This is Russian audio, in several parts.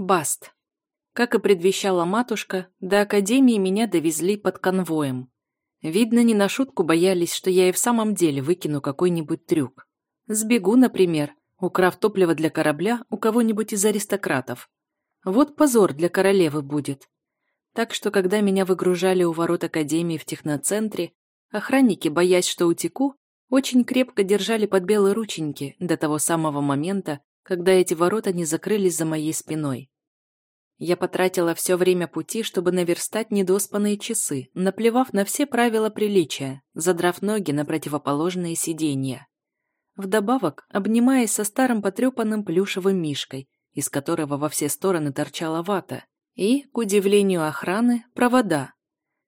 Баст. Как и предвещала матушка, до академии меня довезли под конвоем. Видно, не на шутку боялись, что я и в самом деле выкину какой-нибудь трюк. Сбегу, например, украв топливо для корабля у кого-нибудь из аристократов. Вот позор для королевы будет. Так что, когда меня выгружали у ворот академии в техноцентре, охранники, боясь, что утеку, очень крепко держали под белые рученьки до того самого момента, когда эти ворота не закрылись за моей спиной. Я потратила все время пути, чтобы наверстать недоспанные часы, наплевав на все правила приличия, задрав ноги на противоположные сиденья. Вдобавок, обнимаясь со старым потрепанным плюшевым мишкой, из которого во все стороны торчала вата, и, к удивлению охраны, провода.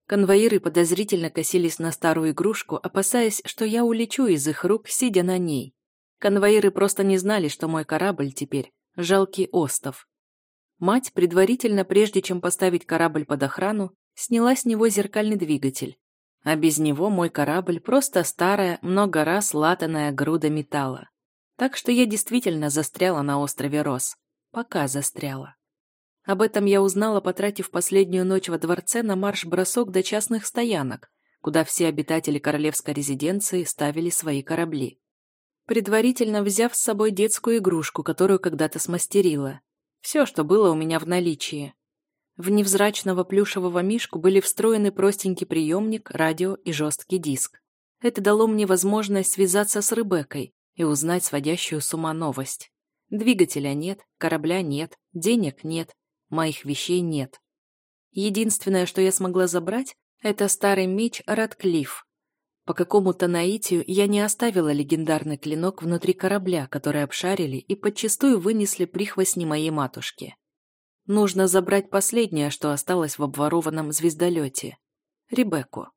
Конвоиры подозрительно косились на старую игрушку, опасаясь, что я улечу из их рук, сидя на ней. Конвоиры просто не знали, что мой корабль теперь – жалкий остов. Мать, предварительно, прежде чем поставить корабль под охрану, сняла с него зеркальный двигатель. А без него мой корабль просто старая, много раз латаная груда металла. Так что я действительно застряла на острове Рос. Пока застряла. Об этом я узнала, потратив последнюю ночь во дворце на марш-бросок до частных стоянок, куда все обитатели королевской резиденции ставили свои корабли. Предварительно взяв с собой детскую игрушку, которую когда-то смастерила, все, что было у меня в наличии. В невзрачного плюшевого мишку были встроены простенький приемник, радио и жесткий диск. Это дало мне возможность связаться с Ребеккой и узнать сводящую с ума новость. Двигателя нет, корабля нет, денег нет, моих вещей нет. Единственное, что я смогла забрать, это старый меч Радклифф, по какому-то наитию я не оставила легендарный клинок внутри корабля, который обшарили и подчастую вынесли прихвостни моей матушки. Нужно забрать последнее, что осталось в обворованном звездолете. Ребекку.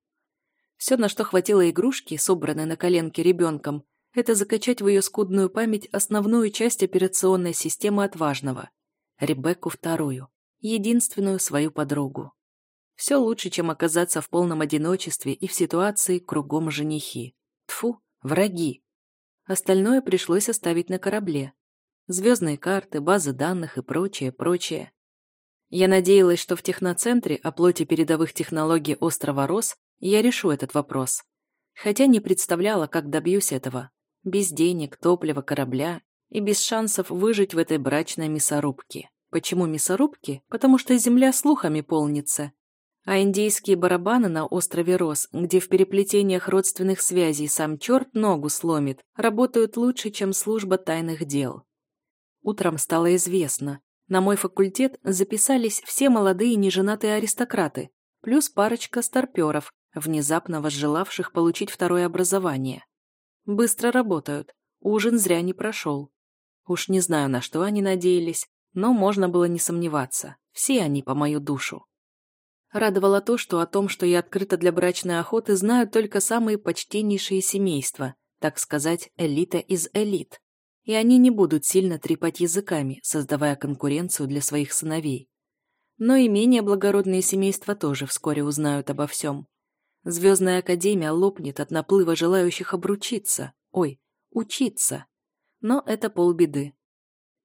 Все, на что хватило игрушки, собранной на коленке ребенком, это закачать в ее скудную память основную часть операционной системы отважного. Ребекку вторую, единственную свою подругу. Все лучше, чем оказаться в полном одиночестве и в ситуации кругом женихи. Тфу, враги. Остальное пришлось оставить на корабле. Звездные карты, базы данных и прочее, прочее. Я надеялась, что в техноцентре о плоти передовых технологий острова Рос я решу этот вопрос. Хотя не представляла, как добьюсь этого. Без денег, топлива, корабля и без шансов выжить в этой брачной мясорубке. Почему мясорубки? Потому что земля слухами полнится, а индейские барабаны на острове Рос, где в переплетениях родственных связей сам черт ногу сломит, работают лучше, чем служба тайных дел. Утром стало известно. На мой факультет записались все молодые неженатые аристократы, плюс парочка старперов, внезапно возжелавших получить второе образование. Быстро работают, ужин зря не прошел. Уж не знаю, на что они надеялись, но можно было не сомневаться, все они по мою душу. Радовало то, что о том, что я открыта для брачной охоты, знают только самые почтеннейшие семейства, так сказать, элита из элит. И они не будут сильно трепать языками, создавая конкуренцию для своих сыновей. Но и менее благородные семейства тоже вскоре узнают обо всем. Звездная академия лопнет от наплыва желающих обручиться, ой, учиться. Но это полбеды.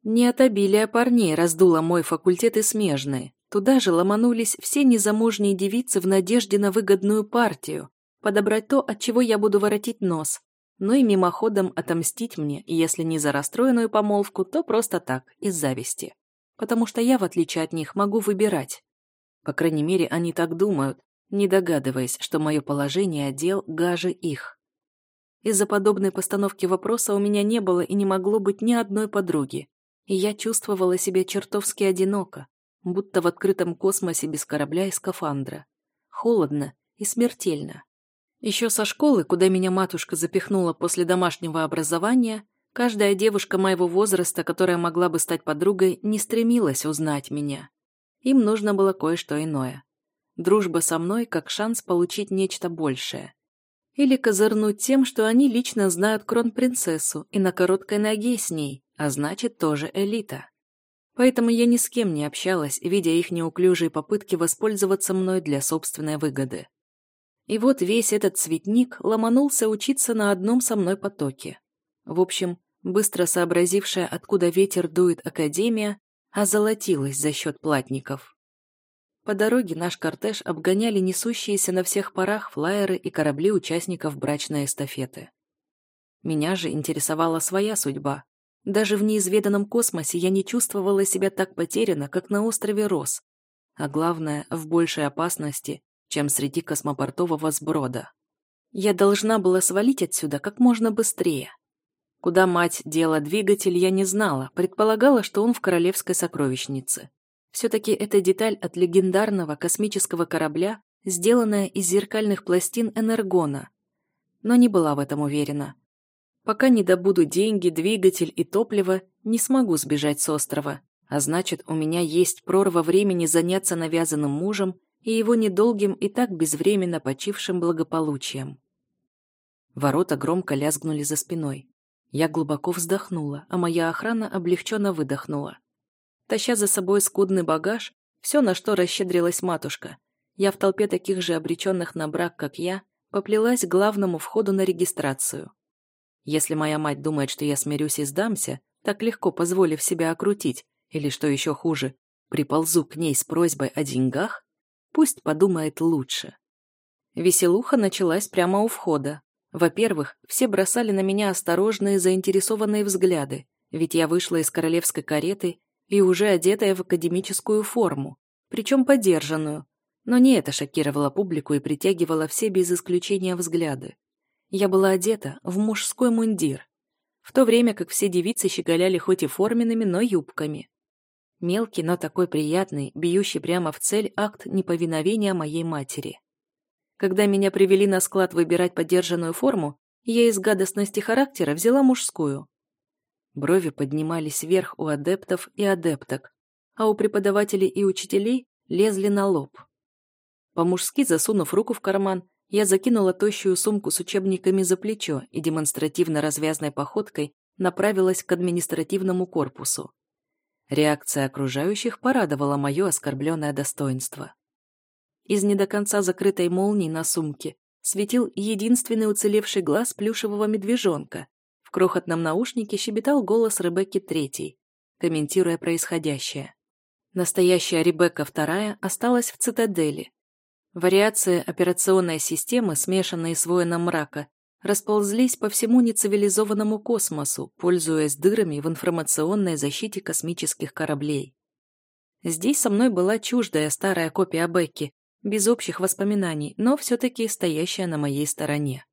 Не от обилия парней раздуло мой факультет и смежные, Туда же ломанулись все незамужние девицы в надежде на выгодную партию, подобрать то, от чего я буду воротить нос, но и мимоходом отомстить мне, если не за расстроенную помолвку, то просто так, из зависти. Потому что я, в отличие от них, могу выбирать. По крайней мере, они так думают, не догадываясь, что мое положение отдел гаже их. Из-за подобной постановки вопроса у меня не было и не могло быть ни одной подруги, и я чувствовала себя чертовски одиноко, будто в открытом космосе без корабля и скафандра. Холодно и смертельно. Еще со школы, куда меня матушка запихнула после домашнего образования, каждая девушка моего возраста, которая могла бы стать подругой, не стремилась узнать меня. Им нужно было кое-что иное. Дружба со мной как шанс получить нечто большее. Или козырнуть тем, что они лично знают кронпринцессу и на короткой ноге с ней, а значит, тоже элита. Поэтому я ни с кем не общалась, видя их неуклюжие попытки воспользоваться мной для собственной выгоды. И вот весь этот цветник ломанулся учиться на одном со мной потоке. В общем, быстро сообразившая, откуда ветер дует Академия, озолотилась за счет платников. По дороге наш кортеж обгоняли несущиеся на всех парах флайеры и корабли участников брачной эстафеты. Меня же интересовала своя судьба. Даже в неизведанном космосе я не чувствовала себя так потеряно, как на острове Рос, а главное, в большей опасности, чем среди космопортового сброда. Я должна была свалить отсюда как можно быстрее. Куда мать дела двигатель, я не знала, предполагала, что он в королевской сокровищнице. Все-таки это деталь от легендарного космического корабля, сделанная из зеркальных пластин Энергона. Но не была в этом уверена. Пока не добуду деньги, двигатель и топливо, не смогу сбежать с острова. А значит, у меня есть прорва времени заняться навязанным мужем и его недолгим и так безвременно почившим благополучием. Ворота громко лязгнули за спиной. Я глубоко вздохнула, а моя охрана облегченно выдохнула. Таща за собой скудный багаж, все, на что расщедрилась матушка, я в толпе таких же обреченных на брак, как я, поплелась к главному входу на регистрацию. Если моя мать думает, что я смирюсь и сдамся, так легко позволив себя окрутить, или, что еще хуже, приползу к ней с просьбой о деньгах, пусть подумает лучше. Веселуха началась прямо у входа. Во-первых, все бросали на меня осторожные, заинтересованные взгляды, ведь я вышла из королевской кареты и уже одетая в академическую форму, причем подержанную. Но не это шокировало публику и притягивало все без исключения взгляды. Я была одета в мужской мундир, в то время как все девицы щеголяли хоть и форменными, но юбками. Мелкий, но такой приятный, бьющий прямо в цель акт неповиновения моей матери. Когда меня привели на склад выбирать подержанную форму, я из гадостности характера взяла мужскую. Брови поднимались вверх у адептов и адепток, а у преподавателей и учителей лезли на лоб. По-мужски засунув руку в карман, я закинула тощую сумку с учебниками за плечо и демонстративно развязной походкой направилась к административному корпусу. Реакция окружающих порадовала мое оскорбленное достоинство. Из не до конца закрытой молнии на сумке светил единственный уцелевший глаз плюшевого медвежонка. В крохотном наушнике щебетал голос Ребекки Третьей, комментируя происходящее. Настоящая Ребекка Вторая осталась в цитадели. Вариации операционной системы, смешанные с воином мрака, расползлись по всему нецивилизованному космосу, пользуясь дырами в информационной защите космических кораблей. Здесь со мной была чуждая старая копия Бекки, без общих воспоминаний, но все-таки стоящая на моей стороне.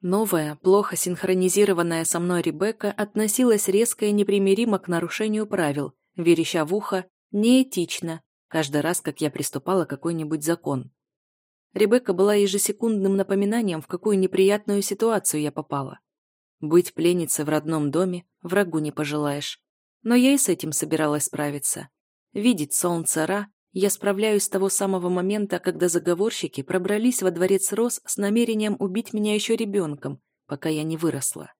Новая, плохо синхронизированная со мной Ребекка относилась резко и непримиримо к нарушению правил, вереща в ухо «неэтично», каждый раз, как я приступала к какой-нибудь закон. Ребекка была ежесекундным напоминанием, в какую неприятную ситуацию я попала. Быть пленницей в родном доме врагу не пожелаешь. Но я и с этим собиралась справиться. Видеть солнце Ра я справляюсь с того самого момента, когда заговорщики пробрались во дворец Рос с намерением убить меня еще ребенком, пока я не выросла.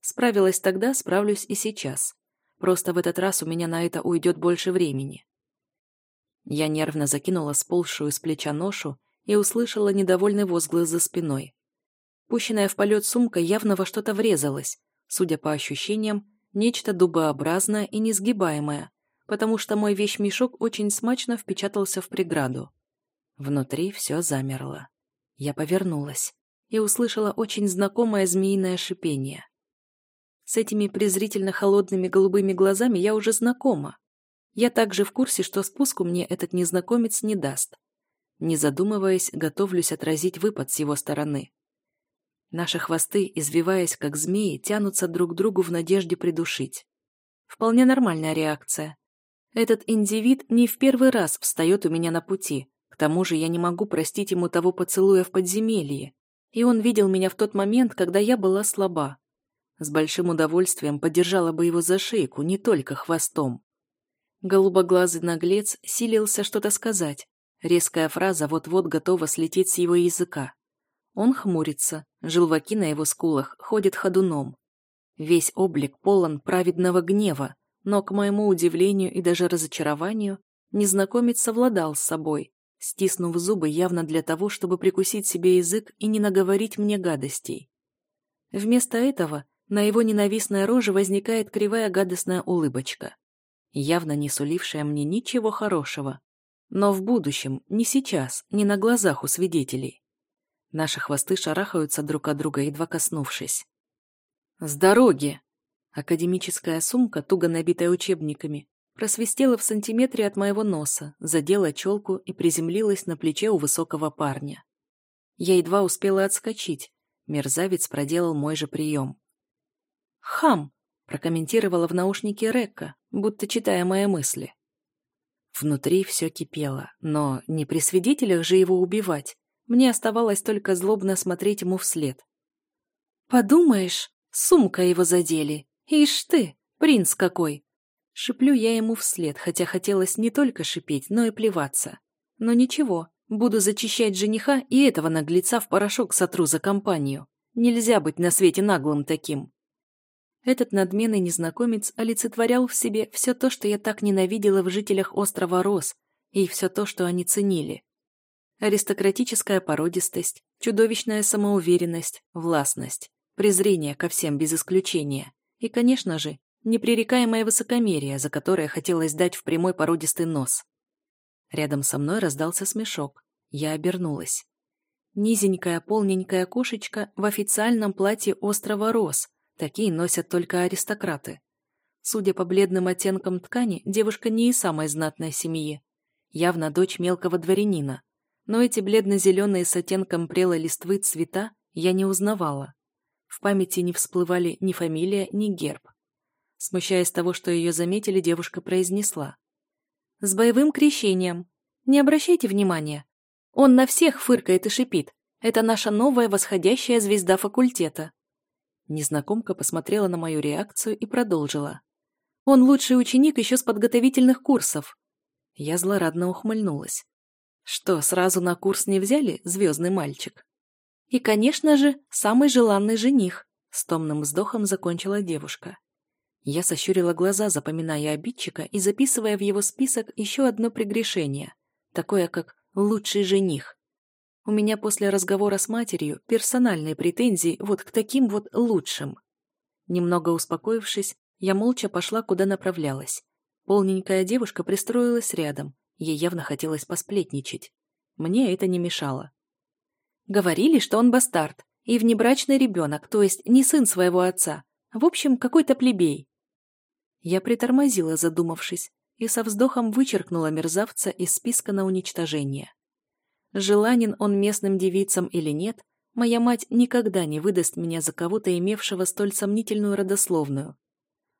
Справилась тогда, справлюсь и сейчас. Просто в этот раз у меня на это уйдет больше времени. Я нервно закинула сползшую с плеча ношу и услышала недовольный возглас за спиной. Пущенная в полет сумка явно во что-то врезалась, судя по ощущениям, нечто дубообразное и несгибаемое, потому что мой вещмешок очень смачно впечатался в преграду. Внутри все замерло. Я повернулась и услышала очень знакомое змеиное шипение. С этими презрительно холодными голубыми глазами я уже знакома. Я также в курсе, что спуску мне этот незнакомец не даст. Не задумываясь, готовлюсь отразить выпад с его стороны. Наши хвосты, извиваясь как змеи, тянутся друг к другу в надежде придушить. Вполне нормальная реакция. Этот индивид не в первый раз встает у меня на пути. К тому же я не могу простить ему того поцелуя в подземелье. И он видел меня в тот момент, когда я была слаба. С большим удовольствием подержала бы его за шейку, не только хвостом. Голубоглазый наглец силился что-то сказать, Резкая фраза вот-вот готова слететь с его языка. Он хмурится, желваки на его скулах ходят ходуном. Весь облик полон праведного гнева, но, к моему удивлению и даже разочарованию, незнакомец совладал с собой, стиснув зубы явно для того, чтобы прикусить себе язык и не наговорить мне гадостей. Вместо этого на его ненавистной роже возникает кривая гадостная улыбочка. явно не сулившая мне ничего хорошего. Но в будущем, не сейчас, не на глазах у свидетелей. Наши хвосты шарахаются друг от друга, едва коснувшись. «С дороги!» Академическая сумка, туго набитая учебниками, просвистела в сантиметре от моего носа, задела челку и приземлилась на плече у высокого парня. Я едва успела отскочить. Мерзавец проделал мой же прием. «Хам!» – прокомментировала в наушнике Рекка, будто читая мои мысли. Внутри все кипело, но не при свидетелях же его убивать. Мне оставалось только злобно смотреть ему вслед. «Подумаешь, сумка его задели. Ишь ты, принц какой!» Шиплю я ему вслед, хотя хотелось не только шипеть, но и плеваться. Но ничего, буду зачищать жениха и этого наглеца в порошок сотру за компанию. Нельзя быть на свете наглым таким. Этот надменный незнакомец олицетворял в себе все то, что я так ненавидела в жителях острова Рос, и все то, что они ценили. Аристократическая породистость, чудовищная самоуверенность, властность, презрение ко всем без исключения и, конечно же, непререкаемое высокомерие, за которое хотелось дать в прямой породистый нос. Рядом со мной раздался смешок. Я обернулась. Низенькая полненькая кошечка в официальном платье острова Рос. Такие носят только аристократы. Судя по бледным оттенкам ткани, девушка не из самой знатной семьи. Явно дочь мелкого дворянина но эти бледно-зеленые с оттенком прелой листвы цвета я не узнавала. В памяти не всплывали ни фамилия, ни герб. Смущаясь того, что ее заметили, девушка произнесла. «С боевым крещением. Не обращайте внимания. Он на всех фыркает и шипит. Это наша новая восходящая звезда факультета». Незнакомка посмотрела на мою реакцию и продолжила. «Он лучший ученик еще с подготовительных курсов». Я злорадно ухмыльнулась. Что, сразу на курс не взяли, звездный мальчик? И, конечно же, самый желанный жених, с томным вздохом закончила девушка. Я сощурила глаза, запоминая обидчика и записывая в его список еще одно прегрешение, такое как «лучший жених». У меня после разговора с матерью персональные претензии вот к таким вот лучшим. Немного успокоившись, я молча пошла, куда направлялась. Полненькая девушка пристроилась рядом, Ей явно хотелось посплетничать. Мне это не мешало. Говорили, что он бастард и внебрачный ребенок, то есть не сын своего отца. В общем, какой-то плебей. Я притормозила, задумавшись, и со вздохом вычеркнула мерзавца из списка на уничтожение. Желанен он местным девицам или нет, моя мать никогда не выдаст меня за кого-то, имевшего столь сомнительную родословную.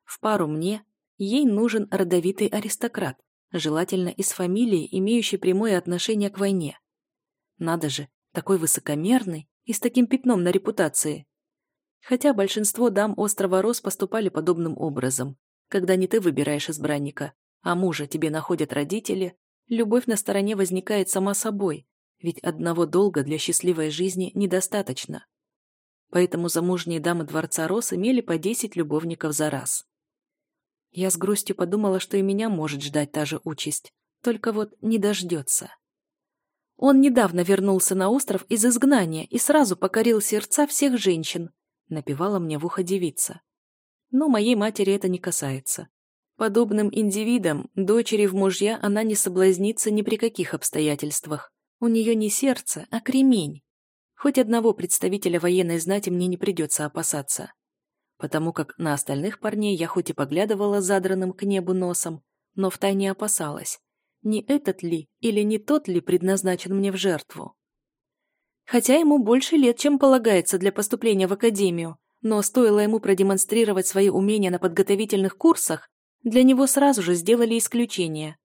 В пару мне ей нужен родовитый аристократ, желательно из фамилии, имеющей прямое отношение к войне. Надо же, такой высокомерный и с таким пятном на репутации. Хотя большинство дам острова Рос поступали подобным образом. Когда не ты выбираешь избранника, а мужа тебе находят родители, любовь на стороне возникает сама собой, ведь одного долга для счастливой жизни недостаточно. Поэтому замужние дамы дворца Рос имели по 10 любовников за раз. Я с грустью подумала, что и меня может ждать та же участь, только вот не дождется. Он недавно вернулся на остров из изгнания и сразу покорил сердца всех женщин, напевала мне в ухо девица. Но моей матери это не касается. Подобным индивидам, дочери в мужья, она не соблазнится ни при каких обстоятельствах. У нее не сердце, а кремень. Хоть одного представителя военной знати мне не придется опасаться потому как на остальных парней я хоть и поглядывала задранным к небу носом, но втайне опасалась, не этот ли или не тот ли предназначен мне в жертву. Хотя ему больше лет, чем полагается для поступления в академию, но стоило ему продемонстрировать свои умения на подготовительных курсах, для него сразу же сделали исключение.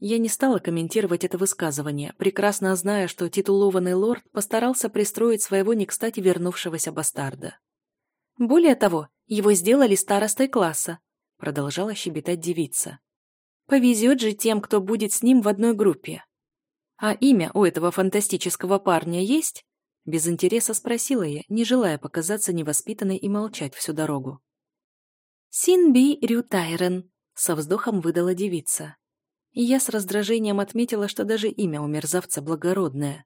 Я не стала комментировать это высказывание, прекрасно зная, что титулованный лорд постарался пристроить своего не кстати вернувшегося бастарда. Более того, его сделали старостой класса, продолжала щебетать девица. Повезет же тем, кто будет с ним в одной группе. А имя у этого фантастического парня есть? Без интереса спросила я, не желая показаться невоспитанной и молчать всю дорогу. «Синби Рютайрен», — со вздохом выдала девица. Я с раздражением отметила, что даже имя у мерзавца благородное.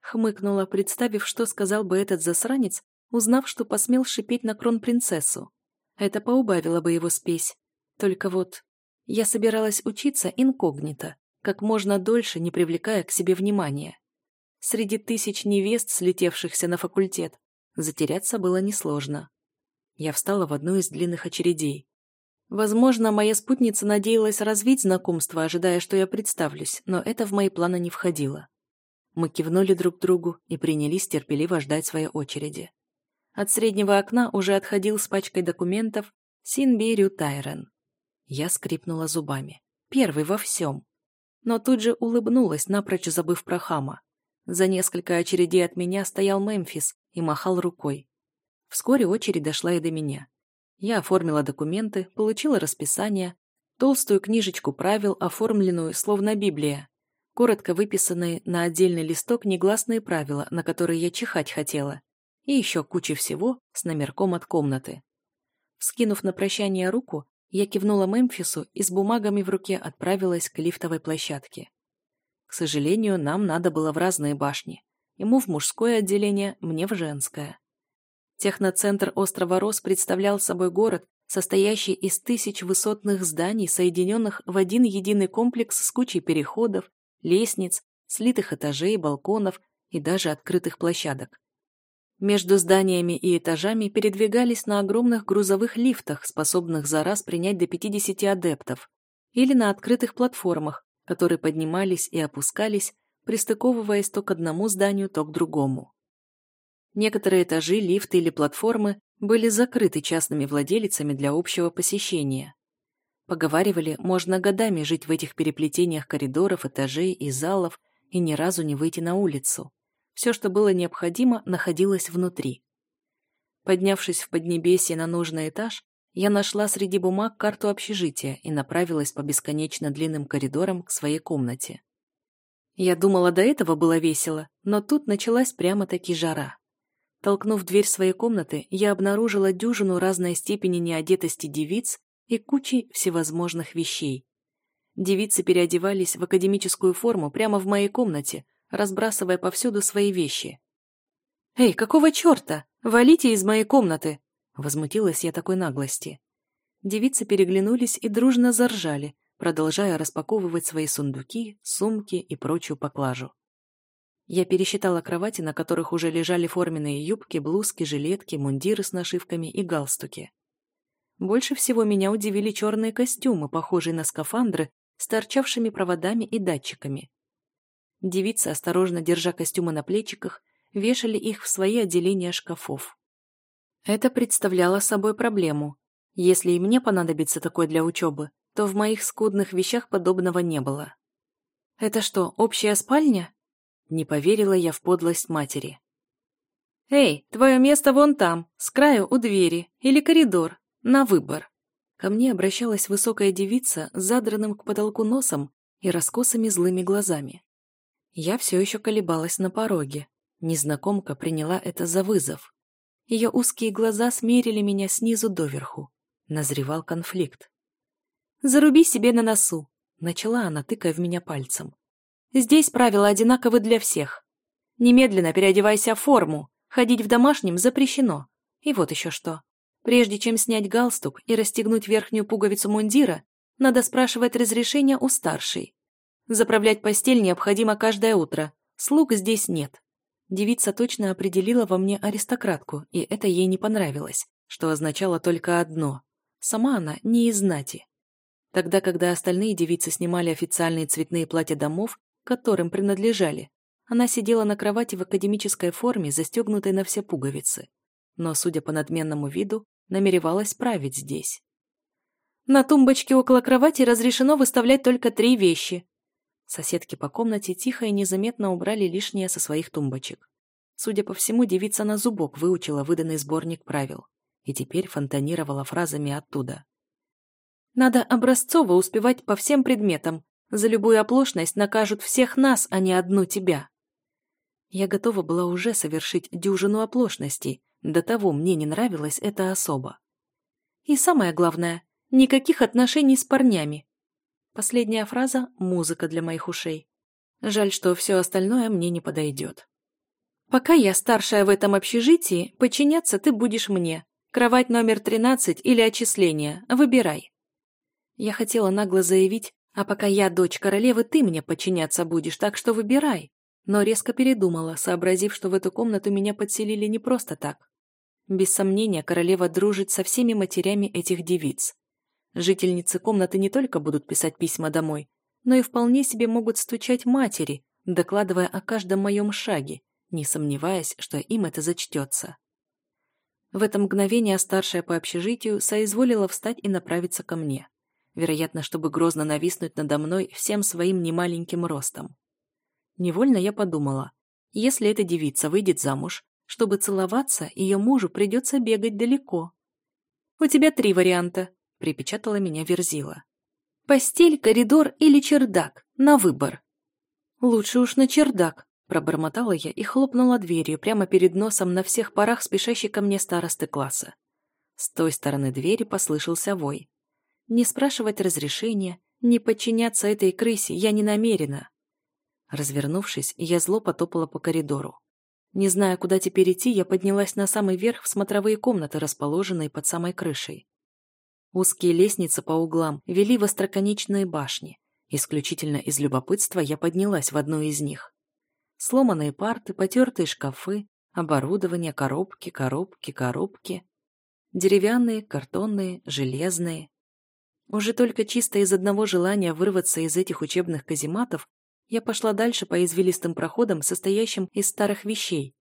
Хмыкнула, представив, что сказал бы этот засранец, узнав, что посмел шипеть на кронпринцессу. Это поубавило бы его спесь. Только вот Я собиралась учиться инкогнито, как можно дольше, не привлекая к себе внимания. Среди тысяч невест, слетевшихся на факультет, затеряться было несложно. Я встала в одну из длинных очередей. Возможно, моя спутница надеялась развить знакомство, ожидая, что я представлюсь, но это в мои планы не входило. Мы кивнули друг другу и принялись терпеливо ждать своей очереди. От среднего окна уже отходил с пачкой документов Синбирю Тайрен. Я скрипнула зубами. Первый во всем. Но тут же улыбнулась, напрочь забыв про хама. За несколько очередей от меня стоял Мемфис и махал рукой. Вскоре очередь дошла и до меня. Я оформила документы, получила расписание, толстую книжечку правил, оформленную словно Библия, коротко выписанные на отдельный листок негласные правила, на которые я чихать хотела, и еще куча всего с номерком от комнаты. Вскинув на прощание руку, я кивнула Мемфису и с бумагами в руке отправилась к лифтовой площадке. К сожалению, нам надо было в разные башни. Ему в мужское отделение, мне в женское. Техноцентр острова Рос представлял собой город, состоящий из тысяч высотных зданий, соединенных в один единый комплекс с кучей переходов, лестниц, слитых этажей, балконов и даже открытых площадок. Между зданиями и этажами передвигались на огромных грузовых лифтах, способных за раз принять до 50 адептов, или на открытых платформах, которые поднимались и опускались, пристыковываясь то к одному зданию, то к другому. Некоторые этажи, лифты или платформы были закрыты частными владельцами для общего посещения. Поговаривали, можно годами жить в этих переплетениях коридоров, этажей и залов и ни разу не выйти на улицу. Все, что было необходимо, находилось внутри. Поднявшись в Поднебесье на нужный этаж, я нашла среди бумаг карту общежития и направилась по бесконечно длинным коридорам к своей комнате. Я думала, до этого было весело, но тут началась прямо-таки жара. Толкнув дверь своей комнаты, я обнаружила дюжину разной степени неодетости девиц и кучей всевозможных вещей. Девицы переодевались в академическую форму прямо в моей комнате, разбрасывая повсюду свои вещи. «Эй, какого черта? Валите из моей комнаты!» Возмутилась я такой наглости. Девицы переглянулись и дружно заржали, продолжая распаковывать свои сундуки, сумки и прочую поклажу. Я пересчитала кровати, на которых уже лежали форменные юбки, блузки, жилетки, мундиры с нашивками и галстуки. Больше всего меня удивили черные костюмы, похожие на скафандры, с торчавшими проводами и датчиками. Девицы, осторожно держа костюмы на плечиках, вешали их в свои отделения шкафов. Это представляло собой проблему. Если и мне понадобится такое для учебы, то в моих скудных вещах подобного не было. «Это что, общая спальня?» Не поверила я в подлость матери. «Эй, твое место вон там, с краю у двери, или коридор, на выбор». Ко мне обращалась высокая девица с задранным к потолку носом и раскосыми злыми глазами. Я все еще колебалась на пороге. Незнакомка приняла это за вызов. Ее узкие глаза смерили меня снизу доверху. Назревал конфликт. «Заруби себе на носу», — начала она, тыкая в меня пальцем. «Здесь правила одинаковы для всех. Немедленно переодевайся в форму. Ходить в домашнем запрещено. И вот еще что. Прежде чем снять галстук и расстегнуть верхнюю пуговицу мундира, надо спрашивать разрешения у старшей. Заправлять постель необходимо каждое утро. Слуг здесь нет. Девица точно определила во мне аристократку, и это ей не понравилось, что означало только одно. Сама она не из знати. Тогда, когда остальные девицы снимали официальные цветные платья домов, которым принадлежали, она сидела на кровати в академической форме, застегнутой на все пуговицы. Но, судя по надменному виду, намеревалась править здесь. На тумбочке около кровати разрешено выставлять только три вещи Соседки по комнате тихо и незаметно убрали лишнее со своих тумбочек. Судя по всему, девица на зубок выучила выданный сборник правил и теперь фонтанировала фразами оттуда. «Надо образцово успевать по всем предметам. За любую оплошность накажут всех нас, а не одну тебя». Я готова была уже совершить дюжину оплошностей, до того мне не нравилась эта особа. И самое главное, никаких отношений с парнями. Последняя фраза — музыка для моих ушей. Жаль, что все остальное мне не подойдет. Пока я старшая в этом общежитии, подчиняться ты будешь мне. Кровать номер 13 или отчисление. Выбирай. Я хотела нагло заявить, а пока я дочь королевы, ты мне подчиняться будешь, так что выбирай. Но резко передумала, сообразив, что в эту комнату меня подселили не просто так. Без сомнения, королева дружит со всеми матерями этих девиц. Жительницы комнаты не только будут писать письма домой, но и вполне себе могут стучать матери, докладывая о каждом моем шаге, не сомневаясь, что им это зачтется. В это мгновение старшая по общежитию соизволила встать и направиться ко мне, вероятно, чтобы грозно нависнуть надо мной всем своим немаленьким ростом. Невольно я подумала, если эта девица выйдет замуж, чтобы целоваться, ее мужу придется бегать далеко. «У тебя три варианта», — припечатала меня Верзила. «Постель, коридор или чердак? На выбор». «Лучше уж на чердак», — пробормотала я и хлопнула дверью прямо перед носом на всех парах спешащей ко мне старосты класса. С той стороны двери послышался вой. Не спрашивать разрешения, не подчиняться этой крысе я не намерена. Развернувшись, я зло потопала по коридору. Не зная, куда теперь идти, я поднялась на самый верх в смотровые комнаты, расположенные под самой крышей. Узкие лестницы по углам вели в остроконечные башни. Исключительно из любопытства я поднялась в одну из них. Сломанные парты, потертые шкафы, оборудование, коробки, коробки, коробки. Деревянные, картонные, железные. Уже только чисто из одного желания вырваться из этих учебных казематов я пошла дальше по извилистым проходам, состоящим из старых вещей,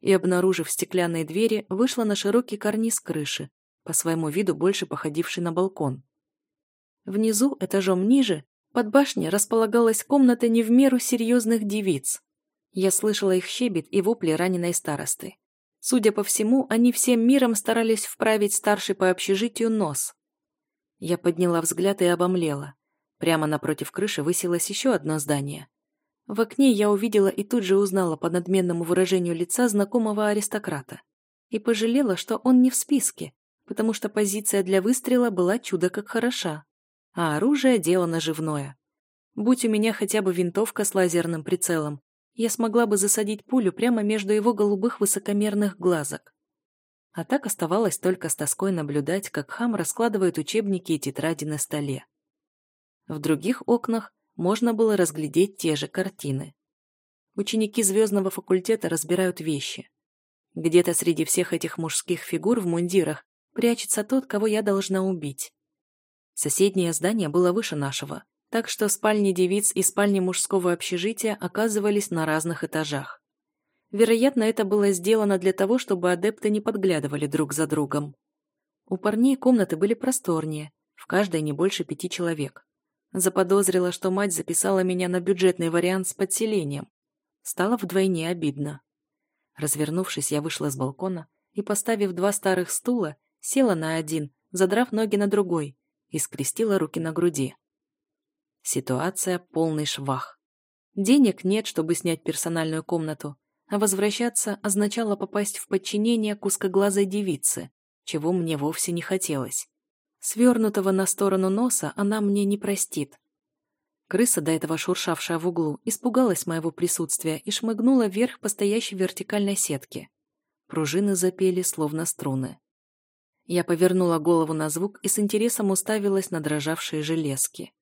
и, обнаружив стеклянные двери, вышла на широкий карниз крыши, по своему виду больше походивший на балкон. Внизу, этажом ниже, под башней располагалась комната не в меру серьезных девиц. Я слышала их щебет и вопли раненой старосты. Судя по всему, они всем миром старались вправить старший по общежитию нос. Я подняла взгляд и обомлела. Прямо напротив крыши высилось еще одно здание. В окне я увидела и тут же узнала по надменному выражению лица знакомого аристократа. И пожалела, что он не в списке, потому что позиция для выстрела была чудо как хороша, а оружие – дело наживное. Будь у меня хотя бы винтовка с лазерным прицелом, я смогла бы засадить пулю прямо между его голубых высокомерных глазок. А так оставалось только с тоской наблюдать, как хам раскладывает учебники и тетради на столе. В других окнах можно было разглядеть те же картины. Ученики звездного факультета разбирают вещи. Где-то среди всех этих мужских фигур в мундирах прячется тот, кого я должна убить. Соседнее здание было выше нашего, так что спальни девиц и спальни мужского общежития оказывались на разных этажах. Вероятно, это было сделано для того, чтобы адепты не подглядывали друг за другом. У парней комнаты были просторнее, в каждой не больше пяти человек. Заподозрила, что мать записала меня на бюджетный вариант с подселением. Стало вдвойне обидно. Развернувшись, я вышла с балкона и, поставив два старых стула, села на один, задрав ноги на другой, и скрестила руки на груди. Ситуация полный швах. Денег нет, чтобы снять персональную комнату, а возвращаться означало попасть в подчинение к узкоглазой девице, чего мне вовсе не хотелось. Свернутого на сторону носа она мне не простит. Крыса, до этого шуршавшая в углу, испугалась моего присутствия и шмыгнула вверх по стоящей вертикальной сетке. Пружины запели, словно струны. Я повернула голову на звук и с интересом уставилась на дрожавшие железки.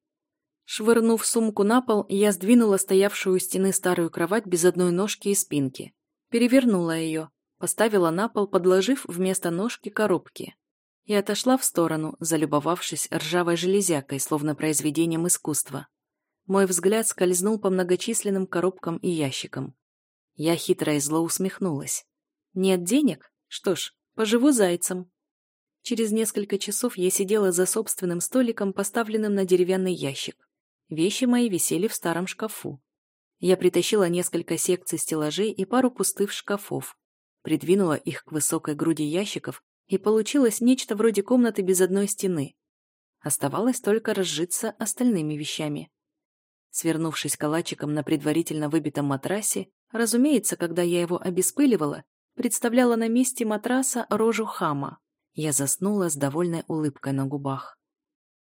Швырнув сумку на пол, я сдвинула стоявшую у стены старую кровать без одной ножки и спинки. Перевернула ее, поставила на пол, подложив вместо ножки коробки и отошла в сторону, залюбовавшись ржавой железякой, словно произведением искусства. Мой взгляд скользнул по многочисленным коробкам и ящикам. Я хитро и зло усмехнулась. «Нет денег? Что ж, поживу зайцем». Через несколько часов я сидела за собственным столиком, поставленным на деревянный ящик. Вещи мои висели в старом шкафу. Я притащила несколько секций стеллажей и пару пустых шкафов, придвинула их к высокой груди ящиков и получилось нечто вроде комнаты без одной стены. Оставалось только разжиться остальными вещами. Свернувшись калачиком на предварительно выбитом матрасе, разумеется, когда я его обеспыливала, представляла на месте матраса рожу хама. Я заснула с довольной улыбкой на губах.